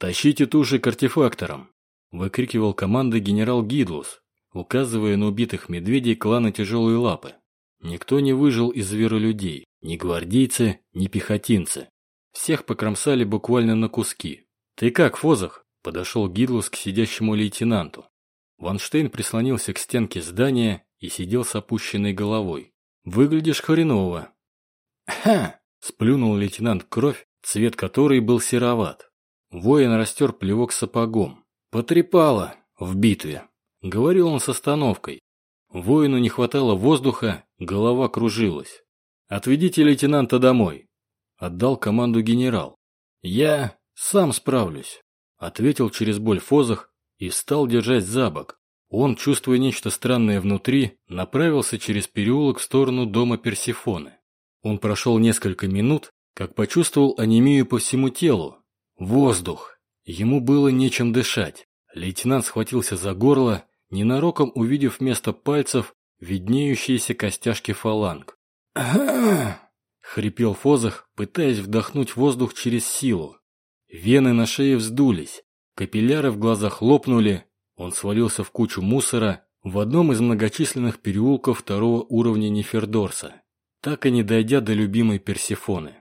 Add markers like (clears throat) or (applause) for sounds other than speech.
«Тащите туши к артефакторам!» – выкрикивал команда генерал Гидлус, указывая на убитых медведей клана Тяжелые Лапы. Никто не выжил из зверолюдей, ни гвардейцы, ни пехотинцы. Всех покромсали буквально на куски. «Ты как, Фозах?» – подошел Гидлус к сидящему лейтенанту. Ванштейн прислонился к стенке здания и сидел с опущенной головой. «Выглядишь хреново». «Ха!» – сплюнул лейтенант кровь, цвет которой был сероват. Воин растер плевок сапогом. «Потрепало в битве», — говорил он с остановкой. Воину не хватало воздуха, голова кружилась. «Отведите лейтенанта домой», — отдал команду генерал. «Я сам справлюсь», — ответил через боль Фозах и стал держать за бок. Он, чувствуя нечто странное внутри, направился через переулок в сторону дома Персифоны. Он прошел несколько минут, как почувствовал анемию по всему телу. Воздух! Ему было нечем дышать. Лейтенант схватился за горло, ненароком увидев вместо пальцев виднеющиеся костяшки фаланг. (clears throat) хрипел Фозах, пытаясь вдохнуть воздух через силу. Вены на шее вздулись, капилляры в глазах лопнули, он свалился в кучу мусора в одном из многочисленных переулков второго уровня Нефердорса, так и не дойдя до любимой Персифоны.